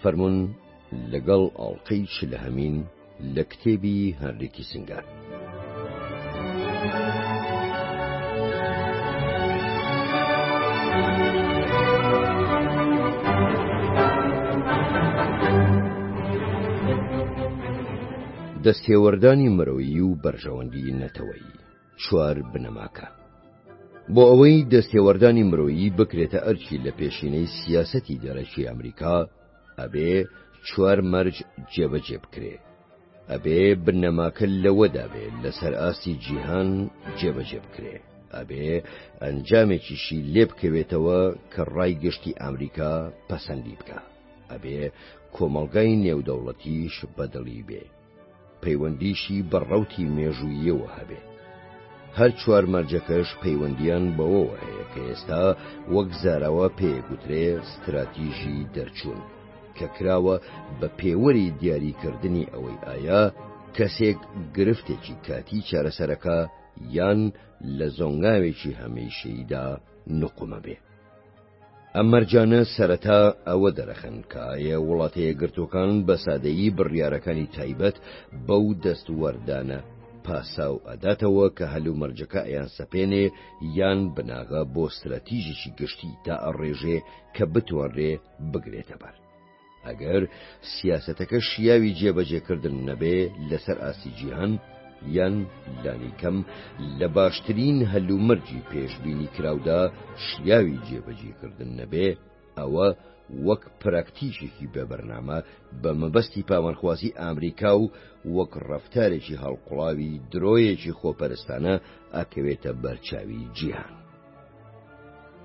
فەرموون لەگەڵ ئاڵقەی چلەهەمین لە کتێبی هەنری کیسینگەر. دەستێوەردانی مرۆیی و بەرژەوەندی نەتەوەیی چوار بنەماکە بۆ ئەوەی دەستێوەردانی مرۆیی بکرێتە ئەرکی لە پێشینەی سیاسەتی دەرەکی ئەمریکا ئەبێ چوار مەرج جێبەجێ بکرێ ئەبێ بنەماکە لەوەدا بێ لەسەر ئاستی جیهان جێبەجێ بکرێ ئەبێ ئەنجامێکیشی لێ بکەوێتەوە کە ڕای گشتی ئەمریکا پەسەندی بکە ئەبێ کۆمەڵگای نێودەوڵەتیش بەدڵی بێ پەیوەندیشی بە ڕەوتی مێژوویەوە هەبێ هەر چوار مەرجەکەش پەیوەندیان بەوەوە هەیە کە ئێستا وەک زارەوە پێگوترێ ستراتیژی دەرچوون کە کراوە بە پێوەری دیاریکردنی ئەوەی ئایا کەسێک گرفتێکی کاتی چارەسەرەکە یان لە زۆنگاوێکی هەمیشەیدا نقومە بێ. ئەم مەرجانە سەرەتا ئەوە دەرەخەن کە ئایا وڵاتەیەگرتوەکان بە سادەیی بڕیارەکانی تایبەت بەو دەست وەردانە پاساو ئەداتەوە کە هەل و مەرجەکە ئەیان سەپێنێ یان بناغە بۆ ستراتیژیی گشتی تا ئەڕێژێ کە بتوانرێ بگرێتە بەر. ئەگەر سیاسەتەکە شیاوی جێبەجێکردن نەبێ لەسەر ئاستی جیهان یان لانی کەم لە باشترین هەلومەرجی پێشببینی کراودا شیاوی جێبەجێکردن نەبێ ئەوە وەک پراکتیشێکی بەبەرنامە بە مەبەستی پاوانخوازی ئامریکا و وەک ڕفتارێکی هەڵقڵاوی درۆیەکی خۆپەرستانە ئەکەوێتە بەرچاوی جیهان.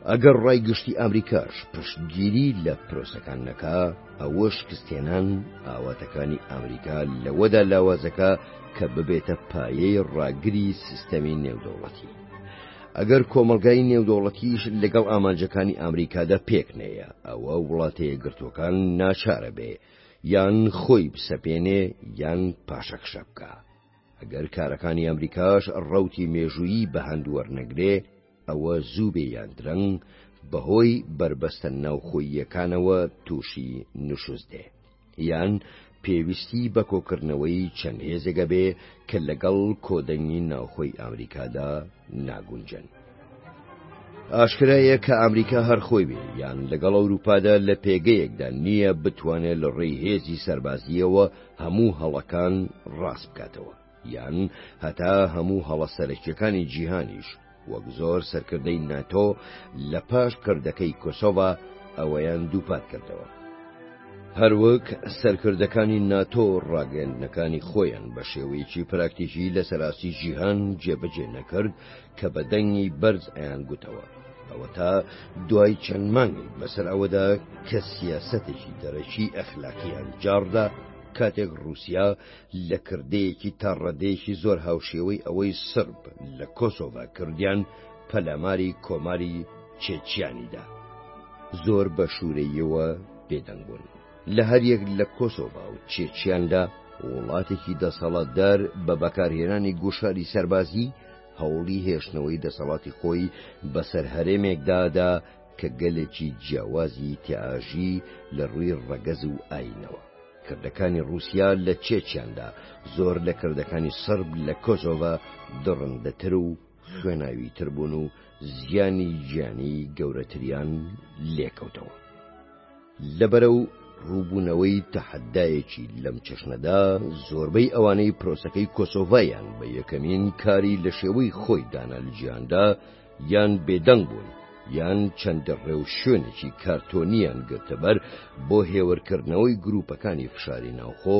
ئەگەر ڕای گشتی ئامریکاش پشتگیری لە پرۆسەکان نەکا ئەوە شکستێنان ئاواتەکانی ئامریکا لەوەدا لاوازەکە کە ببێتە پایەی ڕاگری سیستەمی نێودەوڵەتی ئەگەر کۆمەلگای نێودەوڵەتیش لەگەڵ ئامانجەکانی ئامریکادا پێک نەیە ئەوە وڵاتەیە گرتوەکان ناچارە بێ یان خۆی بسەپێنێ یان پاشەکشە بکە. ئەگەر کارەکانی ئەمریکاش ڕەوتی مێژوویی بەهەند وەرنەگرێ ئەوە زوو بێ یان درەنگ بەهۆی بەربەستە ناوخۆییەکانەوە تووشی نوشوز دێ یان پێویستی بە کۆکردنەوەی چەند هێزێگە بێ کە لەگەڵ کۆدەنگی ناوخۆی ئەمریکادا ناگونجن. ئاشکرایە کە ئەمریکا هەر خۆی بێ یان لەگەڵ ئەوروپادا لە پێگەیەکدا نییە بتوانێت لە ڕێی هێزی سەربازیەوە هەموو هەڵەکان ڕاست بکاتەوە یان هەتا هەموو هەڵە سەرەکیەکانی جیهانیش وەک زۆر سەرکردەی ناتۆ لە پاش کردەکەی کۆسۆڤە ئەوەیان دووپات کردەوە. هەروەک سەرکردەکانی ناتۆ ڕاگەندنەکانی خۆیان بە شێوەیەکی پراکتیکی لە سەراسی جیهان جێبەجێ نەکرد کە بە دەنگی بەرز ئەیانگوتەوە، ئەوەتا دوای چەند مانگێک بەسەر ئەوەدا کە سیاسەتێکی دەرەکی ئەخلاقییان جاڕدا، کاتێک ڕووسیا لە کردەیەکی تا ڕادەیەکی زۆر هاوشێوەی ئەوەی سڕب لە کۆسۆڤا کردیان پەلاماری کۆماری چێچیانی دا، زۆر بە شوورەییەوە بێدەنگ بوون. لە هەریەک لە کۆسۆڤا و چێچیاندا وڵاتێکی دەسەڵاتدار بە بەکارهێنانی گوشاری سەربازی هەوڵی هێشتنەوەی دەسەڵاتی خۆی بەسەر هەرێمێکدادا کە گەلێکی جیاوازی تیاژی لە ڕووی ڕەگەز و ئاینەوە کردەکانی رووسیا لە چێچیاندا زۆر لە کردەکانی سرب لە کۆسۆڤە دڕندەتر و خوێناوی تر بوون و زیانی گیانی گەورەتریان لێکەوتەوە لەبەرە و ڕووبوونەوەی تەحەدایەکی لەم چەشنەدا زۆربەی ئەوانەی پرۆسەکەی کۆسۆڤایان بە یەکەمین کاری لە شێوەی خۆی دانالجییاندا یان بێدەنگ بوون یان چەندە ڕێو شوێنێکی کارتۆنیان گرتەبەر بۆ هێورکردنەوەی گروپەکانی فشاری ناوخۆ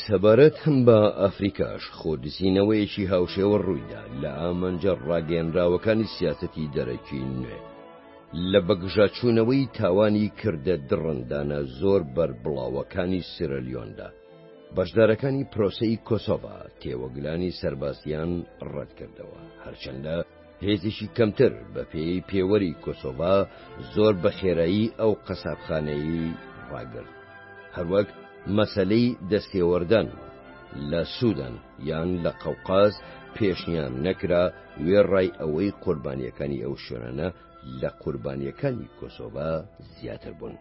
سەبارەت بە ئەفریکاش، خۆدزینەوەیەکی هاوشێوە ڕوویدا لە ئامانجە ڕاگەیەنراوەکانی سیاسەتی دەرەکی نوێ. لە بەگژاچوونەوەی تاوانی کردە دڕندانە زۆر بەربڵاوەکانی سیرەلیۆندا، بەشدارەکانی پرۆسەی کۆسۆڤا تێوەگلانی سەربازییان ڕەتکردەوە، هەرچەندە، هێزێکی کەمتر بە پێی پێوەری کۆسۆڤا زۆر بە خێرایی ئەو قەسابخانەیەی ڕاگرت. هەروەک مەسەلەی دەستێوەردان لە سودان یان لە قەوقاز پێشنیار نەکرا، وێڕای ئەوەی قوربانییەکانی ئەو شوێنانە لە قوربانییەکانی کۆسۆڤا زیاتر بوون.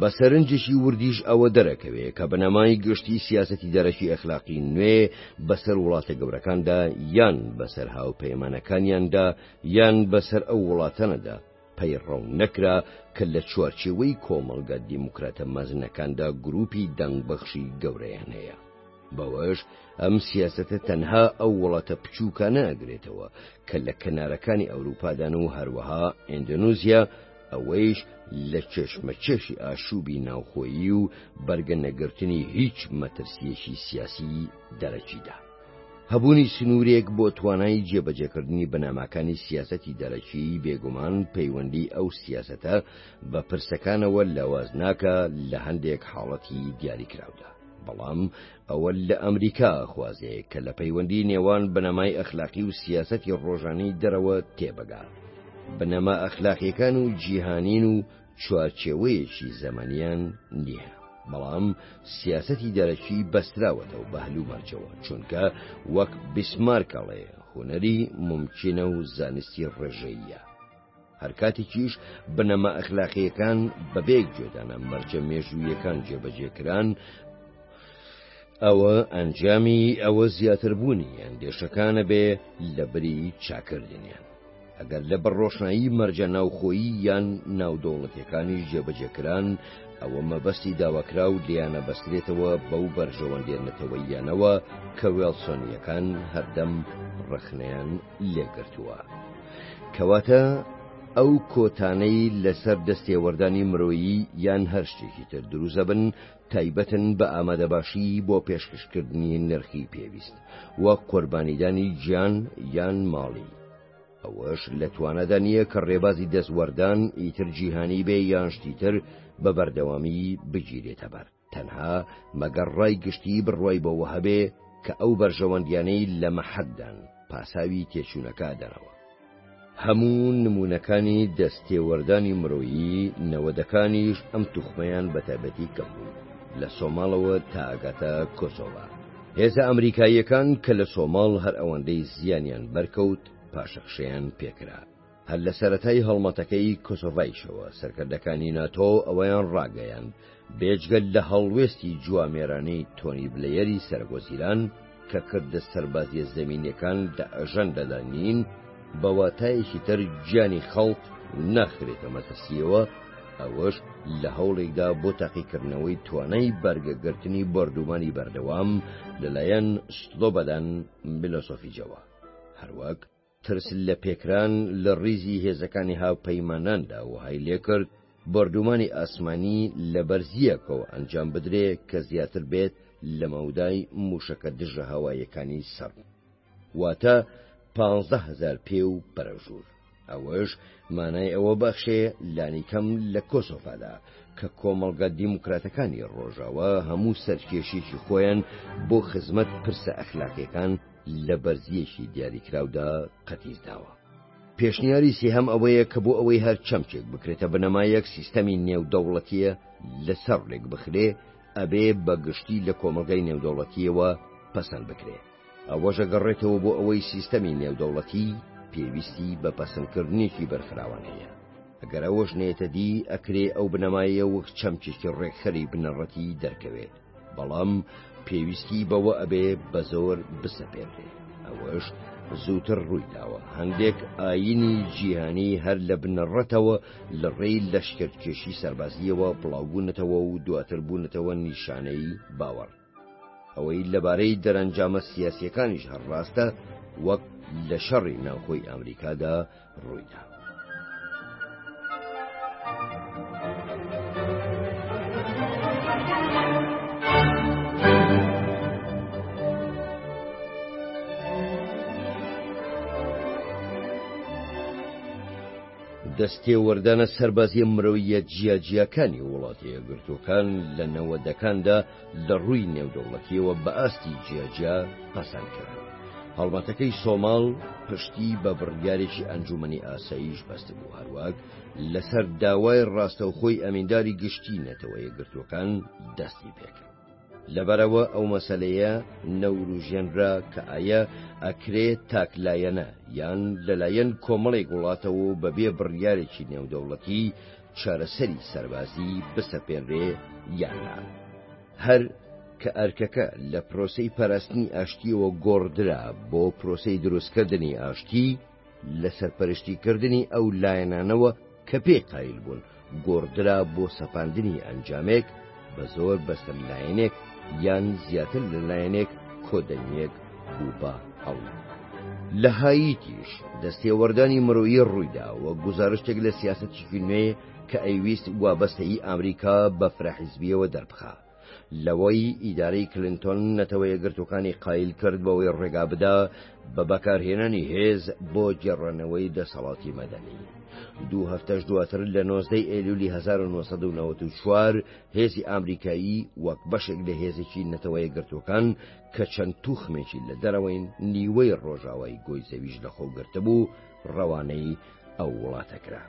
بە سەرنجێکی وردیش ئەوە دەرەکەوێ کە بنەمای گشتی سیاسەتی دەرەکی ئەخلاقی نوێ بەسەر وڵاتە گەورەکاندا یان بەسەر هاوپەیمانەکانیاندا یان بەسەر ئەو وڵاتەنەدا پەیڕەو نەکرا کە لە چوارچێوەی کۆمەڵگە دیموکراتە مەزنەکاندا گروپی دەنگبەخشی گەورەیان هەیە. بەوەش ئەم سیاسەتە تەنها ئەو وڵاتە بچووکانە ئەگرێتەوە کە لە کەنارەکانی ئەوروپادان و هەروەها ئەندۆنوزیا ئەوەیش لە کێشمەکێشی ئاشووبی ناوخۆیی و بەرگە نەگرتنی هیچ مەترسیەکی سیاسی دەرەکیدا. هەبوونی سنوورێک بۆ توانای جێبەجێکردنی بنەماکانی سیاسەتی دەرەکیی بێگومان پەیوەندی ئەو سیاسەتە بە پرسەکانەوە لاواز ناکا لە هەندێک حاڵەتی دیاریکراودا، بەڵام ئەوە لە ئەمریکا ئەخوازێ کە لە پەیوەندی نێوان بنەمای ئەخلاقی و سیاسەتی ڕۆژانی دەرەوە تێبگا. بنەما ئەخلاقیەکان و جیهانین و چوارچێوەیەکی زەمەنیان نییە. بەڵام سیاسەتی دەرەکی بەستراوەتە و بەهلومەرجەوە چونکە وەک بیسمارکەڵێ هونەری ممکنە و زانستی ڕێژەیە. هەر کاتێکیش بنەما ئەخلاقیەکان بەبێ گوێدانە مەرجە مێژوویەکان جێبەجێکران ئەوە ئەنجامی ئەوە زیاتر بوونی ئەندێشەکانە بێ لە بری چاکردنیان ئەگەر لە بەڕۆشنایی مەرجە ناوخۆیی یان ناودەوڵەتەکانی جێبەجێکران ئەوە مەبەستی داواکرا و دیانە بەسترێتەوە بەو بەرژەوەندێ نەتەوەییانەوە کە وێڵسۆنیەکان هەردەم ڕخنەیان لێگرتووە. کەواتە ئەو کۆتانەی لەسەر دەستێوەردانی مرۆیی یان هەر شتێکی تر دروست دەبن تایبەتن بە ئامادەباشی بۆ پێشکەشکردنی نرخی پێویست و قوربانیدانی گیان یان ماڵی ئەوەش لە توانەدا نییە کە ڕێبازی دەستوەردان ئیتر جیهانی بێ یان شتی تر بە بەردەوامی بگیرێتە بەر. تەنها مەگەر ڕای گشتیی بڕوای بەوە هەبێ کە ئەو بەرژەوەندییانەی لە مەحەکدان، پاساوی تێچوونەکە دەنەوە. هەموو نموونەکانی دەستتێوەردانی مرۆیی نەوەدەکانیش ئەم توخمەیان بە تایبەتی کەم بوو، لە سۆماڵەوە تاگاتە کۆسۆڤا. هێزە ئەمریکاییەکان کە لە سۆماڵ هەر ئەوەندەی زیانیان بەرکەوت، پاشەکشەیان پێکرا. هەر لە سەرەتای هەڵمەتەکەی کۆسۆڤایشەوە سەرکردەکانی ناتۆ ئەوەیان ڕاگەیان بێجگەل لە هەڵوێستی جوامێرانەی تۆنی بلەیەری سەرگۆزیران کە کردە سەربازیە زەمینیەکان لە ئەژەندەدا نین بەواتایەکی تر گیانی خەڵک ناخرێتە مەترسیەوە ئەوەش لە هەوڵێکدا بۆ تاقیکردنەوەی توانای بەرگەگرتنی بردومانی بەردەوام لەلایەن سلۆبەدان بلۆسۆفیجەوە هەروەک ترس لە پێکران لە ڕیزی هێزەکانی هاوپەیماناندا وەهای لێکرد بۆردومانی ئاسمانی لە بەرزییەکەوە ئەنجام بدرێ کە زیاتر بێت لە مەودای موشەکە دژە هەوایەکانی سەر واتە پهزار پێ و پەرەژوور ئەوەش مانای ئەوە بەخشێ لانیکەم لە کۆسۆفادا کە کۆمەڵگە دیموکراتەکانی ڕۆژاوە هەموو سەرکێشێکی خۆیان بۆ خزمەت پرسە ئەخلاقیەکان لە بەرزیەکی دیاریکراودا قەتیس داوە. پێشنیاری سێهەم ئەوەیە کە بۆ ئەوەی هەر چەمکێک بکرێتە بنەمایەک سیستەمی نێودەوڵەتیە لەسەر ڕێک بخرێ ئەبێ بە گشتی لە کۆمەلگای نێودەوڵەتیەوە پەسەند بکرێ ئەوەژە گەڕێتەوە بۆ ئەوەی سیستەمی نێودەوڵەتی پێویستی بە پەسەندکردنێکی بەرخراوان هەیە ئەگەر ئەوەش نێتە دی ئەکرێ ئەو بنەمایە وەک چەمکێکی ڕێکخەری بنەڕەتی دەرکەوێت بەڵام پێویستی بەوە ئەبێ بە زۆر بسەپێنرێ ئەوەش زووتر ڕوویداوە هەندێک ئاینی جیهانی هەر لە بنەڕەتەوە لە ڕێی لەشکردکێشی سەربازیەوە بڵاوبوونەتەوە و دواتر بوونەتەوە نیشانەی باوەڕ ئەوەی لەبارەی دەرەنجامە سیاسیەکانیش هەر ڕاستە وەک لە شەڕی ناوخۆی ئەمریکادا ڕوویدا. دەستێوەردانە سەربازیە مرۆیە جیاجیاکانی وڵاتە یەکگرتووەکان لە نەوەدەکاندا لە ڕووی نێودەوڵەتیەوە بە ئاستی جیاجیا پەسەند کرا. هەڵمەتەکەی سۆماڵ پشتی بە بڕیارێکی ئەنجومەنی ئاساییش بەستبوو هەروەک لەسەر داوای ڕاستەوخۆی ئەمینداری گشتی نەتەوە یەکگرتووەکان دەستی پێکرد. لەبەرەوە ئەو مەسەلەیە نەوروژێنرا کە ئایە ئەکرێ تاکلایەنە یان لەلایەن کۆمەڵێک وڵاتەوە بەبێ بڕیارێکی نێودەوڵەتی چارەسەری سەربازی بسەپێنرێ یان نا. هەر کە ئەرکەکە لە پرۆسەی پاراستنی ئاشتیەوە گۆڕدرا بۆ پرۆسەی دروستکردنی ئاشتی، لە سەرپەرشتیکردنی ئەو لایەنانەوە کە پێی قایل بوون، گۆڕدرا بۆ سەپاندنی ئەنجامێک، بە زۆر بەسەر لایەنێک یان زیاتر لە لایەنێک کۆدەنگێک بوو بە هەڵ. لە هاییتیش دەستێوەردانی مرۆیی ڕوویدا و گوزارشتێک لە سیاسەتێکی نوێ کە ئەیویست وابەستەیی ئامریکا بە فرەحیزبییەوە دەربخا. لەوەی ئیدارەی کلنتۆن نەتەوەیەکگرتووەکانی قایل کرد بەوەی ڕێگا بدا بە بەکارهێنانی هێز بۆ گێڕانەوەی دەسەڵاتی مەدەنی. دوو هەفتەش دواتر لە نۆزدەی ئێلولی 1994 هێزی ئامریکایی وەک بەشێک لە هێزێکی نەتەوەیە گرتوەکان کە چەند توخمێکی لە دەرەوەین نیوەی ڕۆژاوای گۆی زەویش لە خۆگرتبوو ڕەوانەی ئەو وڵاتە کرا.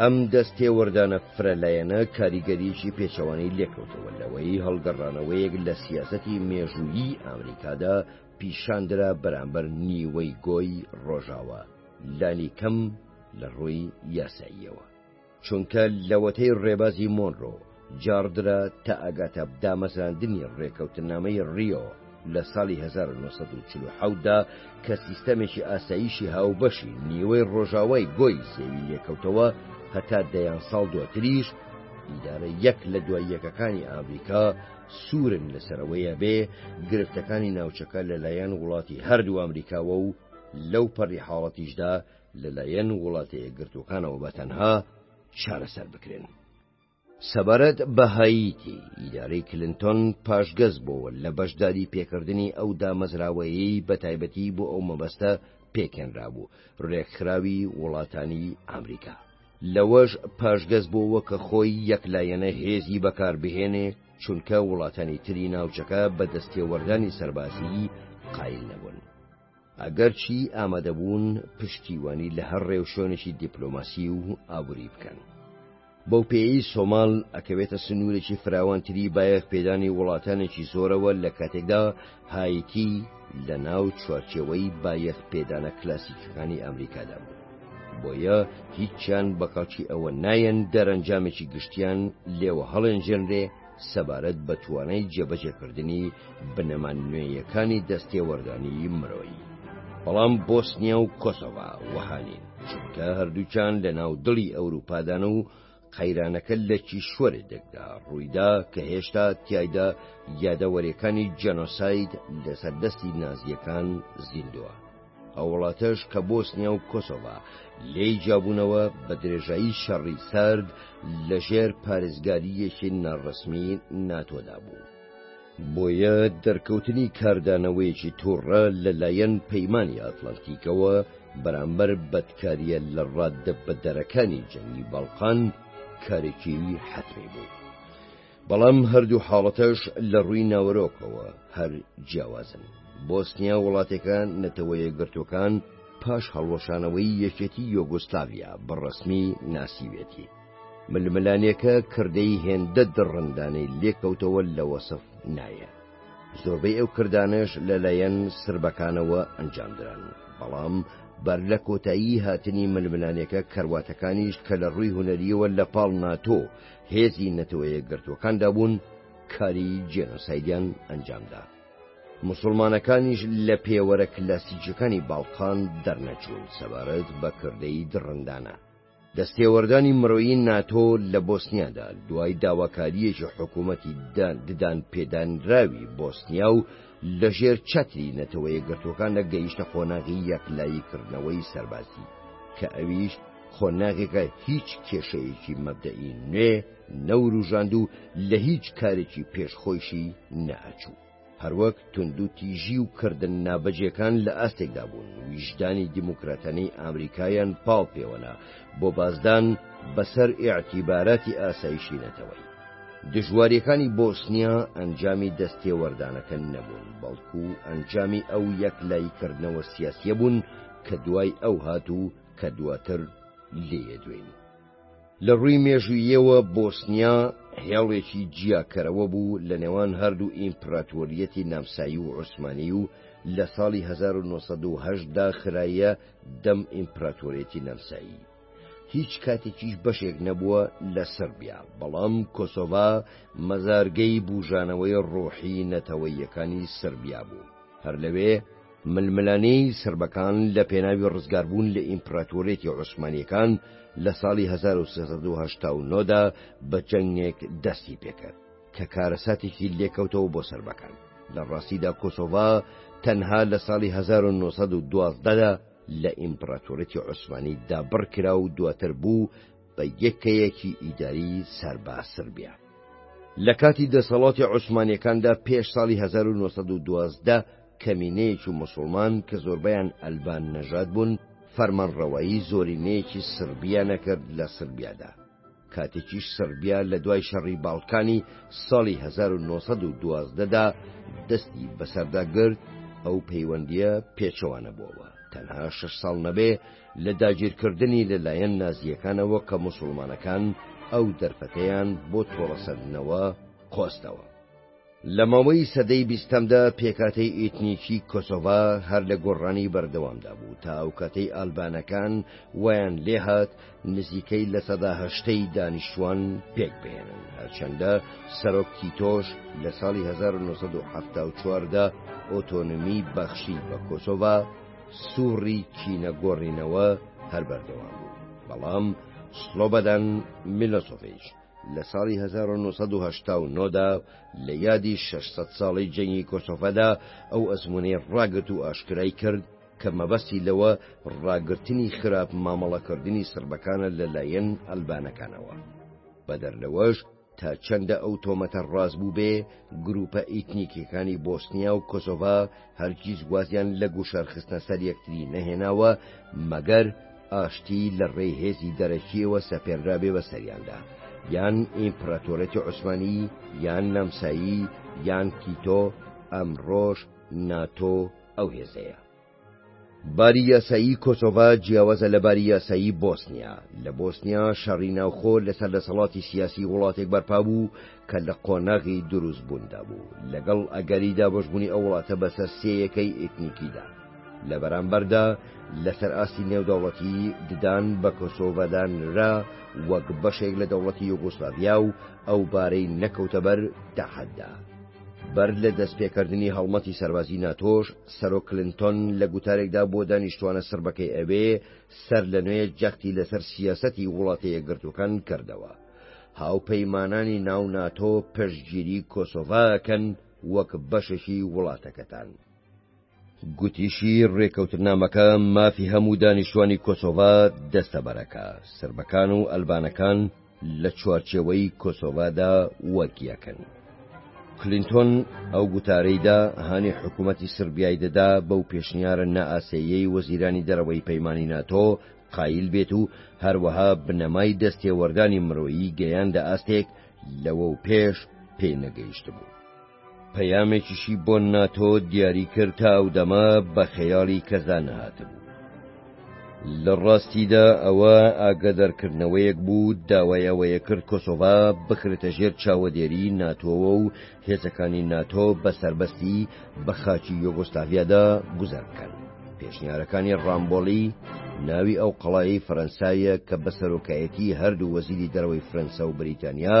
ئەم دەست تێوەردانە فرەلایەنە کاریگەریی پێچەوانەی لێکەوتەوە لەوەی هەڵگەڕانەوەیەک لە سیاسەتی مێژوویی ئامریکادا پیشاندرا بەرامبەر نیوەی گۆی ڕۆژاوا لانی کەم لە ڕووی یاساییەوە چونکە لەوەتەی ڕێبازی مۆنرۆ جاڕدرا تا ئەگاتە دامەزراندنی ڕێکەوتنامەی ڕیۆ لە ساڵی 1940دا کە سیستەمێکی ئاساییشی هاوبەشی نیوەی ڕۆژاوای گۆی زێوی لێکەوتەوە هەتا دەیان ساڵ دواتریش ئیدارە یەک لە دوای یەکەکانی ئامریکا سوورن لەسەر ئەوەیە بێ گرفتەکانی ناوچەکە لەلایەن وڵاتی هەردوو ئەمریکاوە و لەو پەڕی حاڵەتیشدا لەلایەن وڵاتە یەکگرتوەکانەوە بە تەنها چارەسەر بکرێن. سەبارەت بە هاییتی، ئیدارەی کلنتۆن پاشگەز بۆوە لە بەشداری پێکردنی ئەو دامەزراوەیەی بە تایبەتی بۆ ئەو مەبەستە پێکهێنرابوو، رێکخراوی وڵاتانی ئامریکا. لەوەش پاشگەز بۆوە کە خۆی یەک لایەنە هێزی بەکار بهێنێ چونکە وڵاتانی تری ناوچەکە بە دەستێوەردانی سەربازیی قایل نەبوون ئەگەرچی ئامادەبوون پشتیوانی لە هەر ڕێوشوێنێکی دیپلۆماسی و ئابووری بکەن. بەو پێیەی سۆماڵ ئەکەوێتە سنوورێکی فراوانتری بایەخ پێدانی وڵاتانێکی زۆرەوە لە کاتێکدا هایتی لە ناو چوارچێوەی بایەخ پێدانە کلاسیکەکانی ئەمریکادا بوو. بۆیە هیچیان بە کەڵکی ئەوە نایەن دەرەنجامێکی گشتیان لێوە هەڵێنجێنرێ سەبارەت بە توانای جێبەجێکردنی بنەما نوێیەکانی دەستێوەردانیی مرۆیی بەڵام بۆسنیا و کۆسۆڤا وەهانین چونکە هەردووچان لە ناو دڵی ئەوروپادان و قەیرانەکە لە کیشوەرێدەکدا ڕوویدا کە هێشتا تایدا یادەوەرێکانی جەنۆساید لەسەر دەستی نازیەکان زیندووە. ئەو وڵاتەش کە بۆسنیا و کۆسۆڤا لێی جابوونەوە بە درێژایی شەڕی سارد لەژێر پارێزگارییەکی ناڕسمی ناتۆدا بوو. بۆیە دەرکەوتنی کاردانەوەیەکی تووڕە لەلایەن پەیمانی ئاتلانتیکەوە بەرامبەر بەدکاریە لە ڕاددە بەدەرەکانی جەنگی بەڵقان کارێکی حەتمی بوو. بەڵام هەردوو حاڵەتەش لە ڕووی ناوەرۆکەوە هەر جیاوازن. بۆسنیا وڵاتێکە نەتەوەیە گرتوەکان پاش هەڵوەشانەوەی یەکێتی یۆگۆسلاویا بەڕسمی ناسیوێتی. ململانێکە کردەی هێندە دڕندانەی لێکەوتەوە لە وەسف نایە زۆربەی ئەو کردانش لەلایەن سربەکانەوە ئەنجامدران بەڵام بەر لە کۆتایی هاتنی ململانێکە کەرواتەکانیش کە لە ڕووی هوەریەوە لە پاڵ ناتۆ هێزی نەتەوەیە گرتوەکاندا بوون کاری جێنۆسایدیان ئەنجامدا مسلمانەکانیش لە پێوەرە کلاسیکەکانی باڵقان دەرنەچوون سەبارەت بە کردەی دڕندانە دەستێوەردانی مرۆیی ناتۆ لە بۆسنیادا دوای داواکارییەکی حکوومەتی ددان پێدانراوی بۆسنیا و لەژێر چەتری نەتەوەیەگرتووەکاندا گەیشتە قۆناغی یەکلاییکردنەوەی سەربازی کە ئەویش قۆناغێکە هیچ کێشەیەکی مەبدەئی نوێ نەوروژاند و لە هیچ کارێکی پێشخۆیشی نەئەچوو. هەروەک توندوتیژی و کردن نابەجێکان لە ئاستێکدا بوون ویژدانی دیموکراتەنەی ئامریکایان پاڵ پێوەنا بۆ بازدان بەسەر ئیعتیباراتی ئاسایشی نەتەوەی دژواریەکانی بۆسنیا ئەنجامی دەستێوەردانەکە نەبوون بەڵکو ئەنجامی ئەو یەک لایکردنەوە سیاسیە بوون کە دوای ئەو هات و کە دواتر لێ دوێن. لە ڕووی مێژووییەوە بۆسنیا هێڵێکی جیاکەرەوە بوو لە نێوان هەردوو ئیمپراتۆریەتی نامسایی و عوسمانی و لە ساڵی 1970 دا خرایە دەم ئیمپراتۆریەتی نەمسایی. هیچ کاتێکیش بەشێک نەبووە لە سربیا بەڵام کۆسۆڤا مەزارگەی بوژانەوەی ڕۆحی نەتەوەیەکانی سربیا بوو. هەر لەوێ ململانێی سربەکان لە پێناوی ڕزگاربوون لە ئیمپراتۆریەتی عوسمانییەکان لە ساڵی 1389 دا بە جەنگێک دەستی پێکرد کە کارەساتێکی لێکەوتەوە بۆ سربەکان لە ڕاستیدا کۆسۆڤا تەنها لە ساڵی 1912 دا لە ئیمپراتۆریەتی عوسمانی دابڕکرا و دواتر بوو بە یەکەیەکی ئیداری سەربە سربیا. لە کاتی دەسەڵاتی عوسمانیەکاندا پێش ساڵی 1912 کەمینەیەکی مسلمان کە زۆربیان ئەلبان نەژاد بوون فەرمانڕەوایی زۆرینەیەکی سربیانە کرد لە سربیادا. کاتێکیش سربیا لە دوای شەڕی باڵکانی ساڵی 1912دا دەستی بەسەردا گرت ئەو پەیوەندیە پێچەوانە بووەوە تەنها شش ساڵ نەبێ لە داگیرکردنی لەلایەن نازییەکانەوە کە موسوڵمانەکان ئەو دەرفەتەیان بۆ تۆڵەسەندنەوە قۆستەوە. لە ماوەی سەدەی بیستەمدا پێکهاتەی ئیتنیکی کۆسۆڤا هەر لە گۆڕانی بەردەوامدا بوو تا ئەو کاتەی ئالبانەکان وایان لێهات نزیکەی لە سەدا هەشتەی دانیشتوان پێک بهێنن هەرچەندە سەرۆک تیتۆش لە ساڵی 1970دا ئۆتۆنمی بەخشی بە کۆسۆڤا سوڕی کینە گۆڕینەوە هەر بەردەوام بوو، بەڵام سڵۆبەدان میلۆسۆڤیچ لە ساڵی هەزار و نۆ سەد و هەشتا و نۆ دا لە یادی شەش سەد ساڵەی جەنگی کۆسۆڤەدا ئەو ئەزموونەی ڕاگرت و ئاشکرای کرد کە مەبەستی لەوە ڕاگرتنی خراپ مامەڵەکردنی سڕبەکانە لەلایەن ئەلبانەکانەوە. بەدەر لەوەش تا چەندە ئەو تۆمەتە ڕاست بوو بێ، گرووپە ئیتنیکییەکانی بۆسنیا و کۆسۆڤا هەرگیز وازیان لە گوشارخستنە سەر یەکتری نەهێناوە، مەگەر ئاشتی لە ڕێی هێزی دەرەکییەوە سەپێنرا بێ بەسەریاندا، یان ئیمپراتۆرێتی عوسمانی، یان نەمسایی، یان تیتۆ، ئەمڕۆش ناتۆ ئەو هێزەیە. باری یاسایی کۆسۆڤا جیاوازە لە باری یاسایی بۆسنیا لە بۆسنیا شەڕی ناوخۆ لەسەر دەسەڵاتی سیاسی وڵاتێک بەرپا بوو کە لە قۆناغی دروست بووندا بوو لەگەڵ ئەگەری دابشبوونی ئەو وڵاتە بەسەر سێیەکەی ئتنیکیدا لە بەرامبەردا لەسەر ئاستی نێودەوڵەتی ددان بە کۆسۆڤدان نرا وەک بەشێک لە دەوڵەتی یوگوسلاڤیا و ئەو بارەی نەکەوتەبەر تاحەدا بەر لە دەستپێکردنی هەڵمەتی سەربازی ناتۆش سەرۆک کلنتۆن لە گوتارێکدا بۆ دانیشتوانە سڕبەکەی ئەوێ سەرلەنوێ جەختی لەسەر سیاسەتی وڵاتە یەکگرتووەکان کردەوە هاوپەیمانانی ناو ناتۆ پشتگیری کۆسۆڤاکەن وەک بەشێکی وڵاتەکەتان. گوتیشی ڕێکەوتنامەکە مافی هەموو دانیشتوانی کۆسۆڤا دەستەبەرەکە، سربەکان و ئەلبانەکان، لە چوارچێوەی کۆسۆڤادا وەک یەکن. کلینتۆن ئەو گوتارەیدا هانی حکوومەتی سربیای دەدا بەو پێشنیارە نائاسەیەی وەزیرانی دەرەوەی پەیمانی ناتۆ قایل بێت و هەروەها بنەمای دەستێوەردانی مرۆیی گەیاندە ئاستێک لەوە و پێش پێی نەگەیشتبوو. پەیامێکیشی بۆ ناتۆ دیاری کرد تا ئەو دەمە بە خەیاڵی کەزا نەهاتبوو. لە ڕاستیدا ئەوە ئاگادارکردنەوەیەک بوو داوای ئەوەیە کرد کۆسۆڤا بخرێتە ژێر چاوەدێری ناتۆوە و هێزەکانی ناتۆ بە سەربەستی بە خاکی یۆگۆسلاڤیادا گوزەر بکەن. پێشنیارەکانی ڕامبۆڵی ناوی ئەو قەڵایی فەرەنسایە کە بە سەرۆکایەتی هەردوو وەزیری دەرەوەی فرەنسا و بریتانیا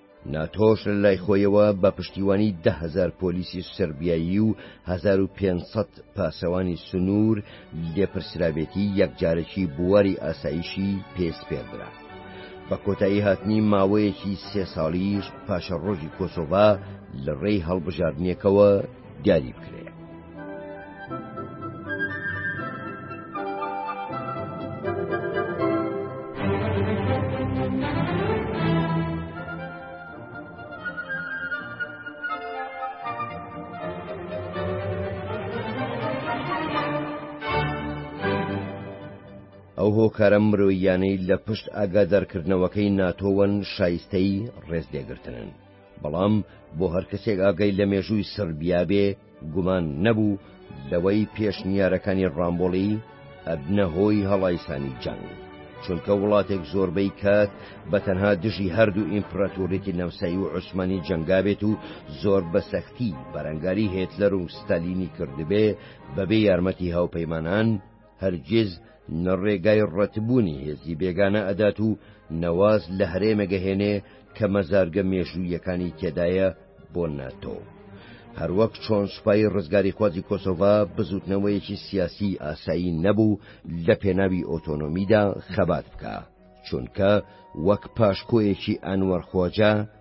ناتۆش لە لای خۆیەوە بە پشتیوانی دە هەزار پۆلیسی سربیایی و 1500 پاسەوانی سنوور لێپرسراوێتی یەکجارەکی بواری ئاسایشی پێسپێردرا. بە کۆتایی هاتنی ماوەیەکی سێ ساڵیش پاشە ڕۆژی کۆسۆڤا لە ڕێی هەڵبژاردنێکەوە، دیاری بکرێت. ئەو هۆکارە مرۆییانەی لە پشت ئاگادارکردنەوەکەی ناتۆوەن شایستەی ڕێزلێگرتنن. بەڵام بۆ هەر کەسێک ئاگای لە مێژووی سربیا بێ گومان نەبوو لەوەی پێشنیارەکانی ڕامبۆڵی ئەبنە هۆی هەڵایسانی جەنگ چونکە وڵاتێک زۆربەی کات بە تەنها دژی هەردوو ئیمپراتوریتی نەمسایی و عوسمانی جەنگابێت و زۆر بە سەختی بەرەنگاری هێتلەر و ستالینی کردبێ بەبێ یارمەتی هاوپەیمانان هەرگیز نە ڕێگای ڕەتبوونی هێزی بێگانە ئەدات و نەواز لە هەرێمێگە هێنێ کە مەزارگە مێژوویەکانی تێدایە بۆ ناتۆ. هەروەک چۆن سوپایی ڕزگاری خوازی کۆسۆڤا بزوتنەوەیەکی سیاسی ئاسایی نەبوو لە پێناوی ئۆتۆنۆمیدا خەبات بکە چونکە وەک پاشکۆیەکی ئەنوەرخواجە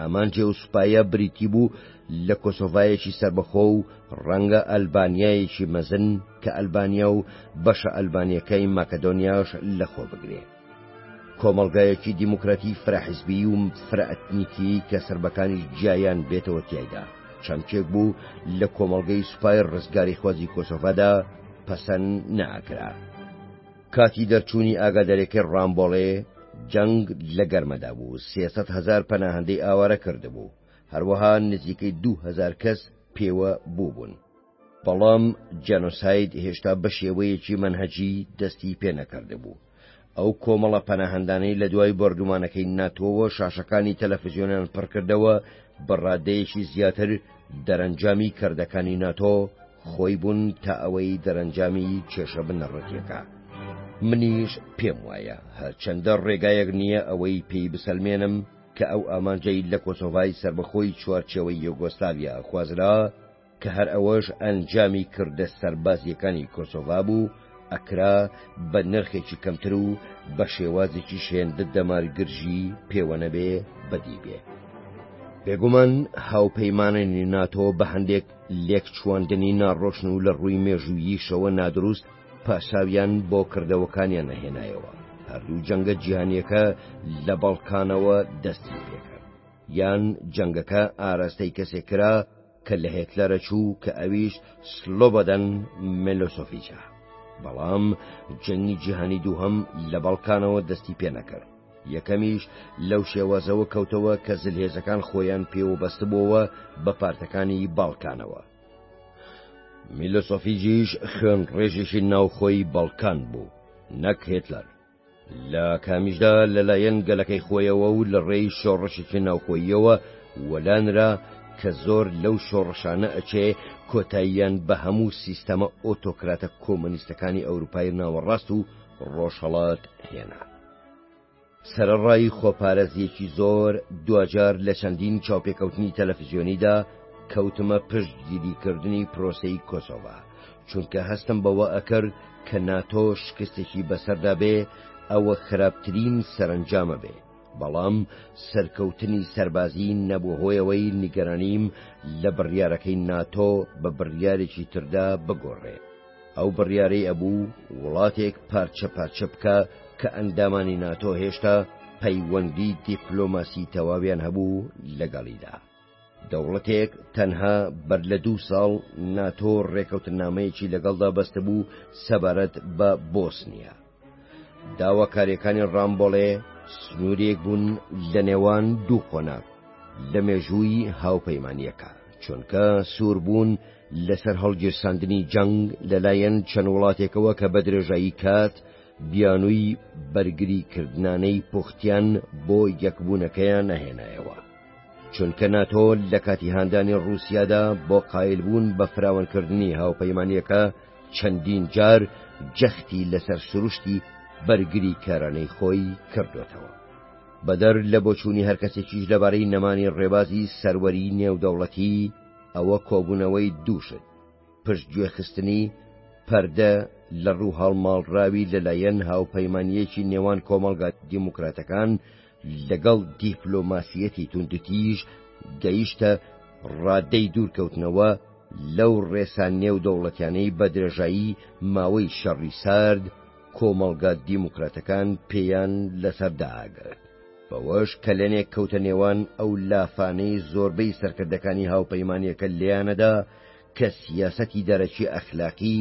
ئامانجی ئەو سوپایە بریتی بوو لە کۆسۆڤایەکی سەربەخۆ و ڕەنگە ئەلبانیایەکی مەزن کە ئەلبانیا و بەشە ئەلبانیەکەی ماکەدۆنیاش لەخۆ بگرێ. کۆمەڵگایەکی دیموکراتی فرەحزبی و فرەئەتنیکی کە سربەکانی جیایان بێتەوە تایدا چەمچێک بوو لە کۆمەڵگەی سوپای ڕزگاری خوازی کۆسۆڤدا پەسەند ناکرا. کاتی دەرچوونی ئاگاداریەکەی ڕامبۆڵێ، جەنگ لە گەرمەدا بوو، سێ سەد هەزار پەناهەندەی ئاوارە کردبوو، هەروەها نزیکەی دوو هەزار کەس پێوە بووبوون. بەڵام جێنۆساید هێشتا بە شێوەیەکی مەنهەجی دەستی پێ نەکردبوو. ئەو کۆمەڵە پەناهەندانەی لە دوای بۆردومانەکەی ناتۆوە شاشەکانی تەلەفزیۆنیان پڕکردەوە، بە ڕادەیەکی زیاتر دەرەنجامی کردەکانی ناتۆ، خۆی بوون تا ئەوەی دەرەنجامی کێشە بنەڕەتیەکە. منیش پێم وایە هەرچەندە ڕێگایەک نییە ئەوەی پێی بسەلمێنم کە ئەو ئامانجەی لە کۆسۆڤای سەربەخۆی چوارچێوەی یۆگۆسلاڤیا خوازرا کە هەر ئەوەش ئەنجامی کردە سەربازییەکانی کۆسۆڤا بوو ئەکرا بە نرخێکی کەمتر و بە شێوازێکی شێندە دەمارگرژی پێوە نەبێ بەدی بێ. بێگومان هاوپەیمانانی ناتۆ بە هەندێک لێکچوواندنی ناڕۆشن و لە ڕووی مێژووییشەوە نادروست پاساویان بۆ کردەوەکانیان نەهێنایەوە، هەردوو جەنگە جیهانیەکە لە بەڵکانەوە دەستی پێکرد، یان جەنگەکە ئاراستەی کەسێک کرا کە لە هێتلەرە چوو کە ئەویش سلۆبۆدەن مێلۆسۆفیچە، بەڵام جەنگی جیهانی دووهەم لە بەڵکانەوە دەستی پێنەکرد. یەکەمیش لەو شێوازەوە کەوتەوە کە زلهێزەکان خۆیان پێوە بەستبووەوە بە پارتەکانی باڵکانەوە. میلۆسۆفیجیش خوێن ڕێژێکی ناوخۆی بەڵکان بوو نەک هێتلەر لە کامیشدا لەلایەن گەلەکەی خۆیەوە و لە ڕێی شۆڕشێکی ناوخۆییەوە وەلانرا کە زۆر لەو شۆڕشانە ئەچێ کۆتاییان بە هەموو سیستەمە ئۆتۆکراتە کۆمەنیستەکانی ئەوروپای ناوەڕاست و ڕۆژهەڵات هێنا. سەرەڕای خۆپارێزییەکی زۆر، دواجار لە چەندین چاوپێکەوتنی تەلەفزیۆنیدا کەوتمە پشتگیریکردنی پرۆسەی کۆسۆڤا، چونکە هەستم بەوە ئەکرد کە ناتۆ شکستێکی بەسەردا بێ، ئەوە خراپترین سەرەنجامە بێ، بەڵام سەرکەوتنی سەربازی نەبوو هۆی ئەوەی نیگەرانیم لە بڕیارەکەی ناتۆ بە بڕیارێکی تردا بگۆڕێ. ئەو بڕیارەی ئەبوو وڵاتێک پارچە پارچە بکە کە ئەندامانی ناتۆ هێشتا پەیوەندی دیپلۆماسی تەواویان هەبوو لەگەڵیدا. دەوڵەتێک تەنها بەر لە دوو ساڵ ناتۆ ڕێکەوتنامەیەکی لەگەڵدا بەستبوو سەبارەت بە بۆسنیە. داواکاریەکانی ڕامبۆڵێ سنوورێک بوون لە نێوان دوو قۆناغ لە مێژووی هاوپەیمانیەکە چونکە سووربوون لەسەر هەڵگیرساندنی جەنگ لەلایەن چەند وڵاتێکەوە کە بە درێژایی کات بیانووی بەرگری کردنانەی پوختیان بۆ یەکبوونەکەیان نەهێنایەوە چونکە ناتۆ لە کاتی هاندانی ڕووسیادا بۆ قایلبوون بە فراوانکردنی هاوپەیمانیەکە چەندین جار جەختی لەسەر سروشتی بەرگری کارانەی خۆی کردوێتەوە بەدەر لە بۆچوونی هەرکەسێکیش لەبارەی نەمانی ڕێبازی سەروەری نێودەوڵەتی ئەوە کۆبوونەوەی دووشت پشت گوێخستنی پەردە لە ڕوو هەڵماڵراوی لەلایەن هاوپەیمانیەکی نێوان کۆمەڵگات دیموکراتەکان لەگەڵ دیپلۆماسیەتی توندوتیژ گەیشتە ڕادەی دوورکەوتنەوە لەو ڕێسا نێودەوڵەتیانەی بە درێژایی ماوەی شەڕی سارد کۆمەڵگا دیموکراتەکان پێیان لەسەر داگرت بەوەش کە لەنێک کەوتە نێوان ئەو لافانەی زۆربەی سەرکردەکانی هاوپەیمانیەکە لێیانەدا کە سیاسەتی دەرەکی ئەخلاقی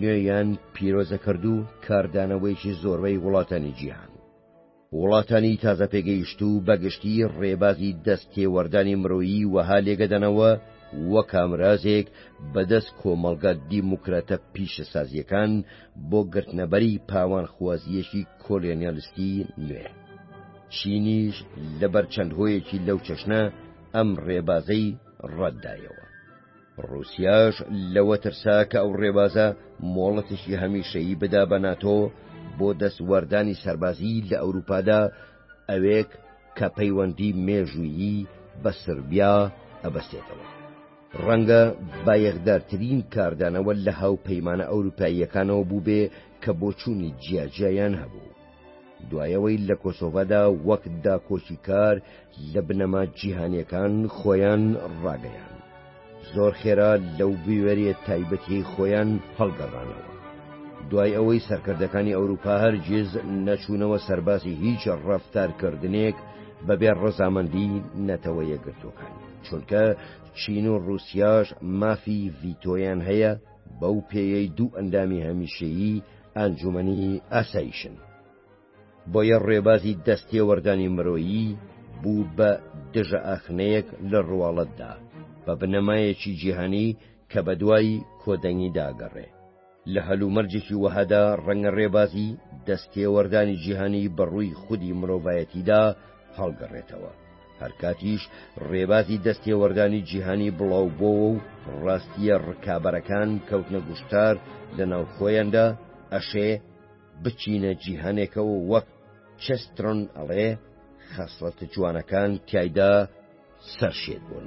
نوێیان پیرۆزە کرد و کاردانەوەیکی زۆربەی وڵاتانی جیهان وڵاتانی تازەپێگەیشتوو بە گشتی ڕێبازی دەست تێوەردانی مرۆیی وەها لێگەدەنەوە وەک ئامرازێک بەدەست کۆمەڵگە دیموکراتە پیشەسازییەکان بۆ گرتنەبەری پاوانخوازییەکی کۆلێنیالیستی نوێ. چینیش لەبەر چەند هۆیەکی لەو چەشنە ئەم ڕێبازەی ڕەت دایەوە. ڕووسیاش لەوە ترسا کە ئەو ڕێبازە مۆڵەتێکی هەمیشەیی بدا بە ناتۆ بۆ دەستوەردانی سەربازی لە ئەوروپادا، ئەوێک کە پەیوەندی مێژوویی بە سربیا ئەبەستێتەوە. ڕەنگە بایەخدارترین کاردانەوە لە هاوپەیمانە ئەوروپاییەکانەوە بووبێ کە بۆچوونی جیاجیایان هەبوو. دوای ئەوەی لە کۆسۆڤادا وەک داکۆکی کار لە بنەما جیهانیەکان خۆیان ڕاگەیان زۆر خێرا لەو بوێریە تایبەتی خۆیان هەڵگەڕانەوە دوای ئەوەی سەرکردەکانی ئەوروپا هەرگیز نەچوونەوە سەربازی هیچ ڕفتارکردنێک بەبێ ڕەزامەندی نەتەوە یەگرتوەکان چونکە چین و ڕوسیاش مافی ڤیتۆیان هەیە بەو پێیەی دوو ئەندامی هەمیشەیی ئەنجومەنی ئاسایشن. بۆیە ڕێبازی دەستێوەردانی مرۆیی بوو بە دژەئاخنەیەک لە ڕواڵەتدا، بە بنەمایەکی جیهانی کە بەدوای کۆدەنگیدا گەڕێ. لە هەلومەرجێکی وەهادا ڕەنگە ڕێبازی دەستێوەردانی جیهانی بە ڕووی خودی مرۆڤایەتیدا هەڵگەڕێتەوە. هەرکاتیش ڕێبازی دەستێوەردانی جیهانی بڵاوبۆوە و ڕاستیە ڕکابەرەکان کەوتنە گوشتار لە ناوخۆیاندا ئەشێ بچینە جیهانێکەوە وەک چسترۆن ئەڵێ خەسڵەتە جوانەکان تایدا سەرشێت بوون.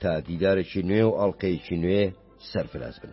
تا دیدارێکی نوێ و ئەڵلقەیەکی نوێ سەرفراز بن.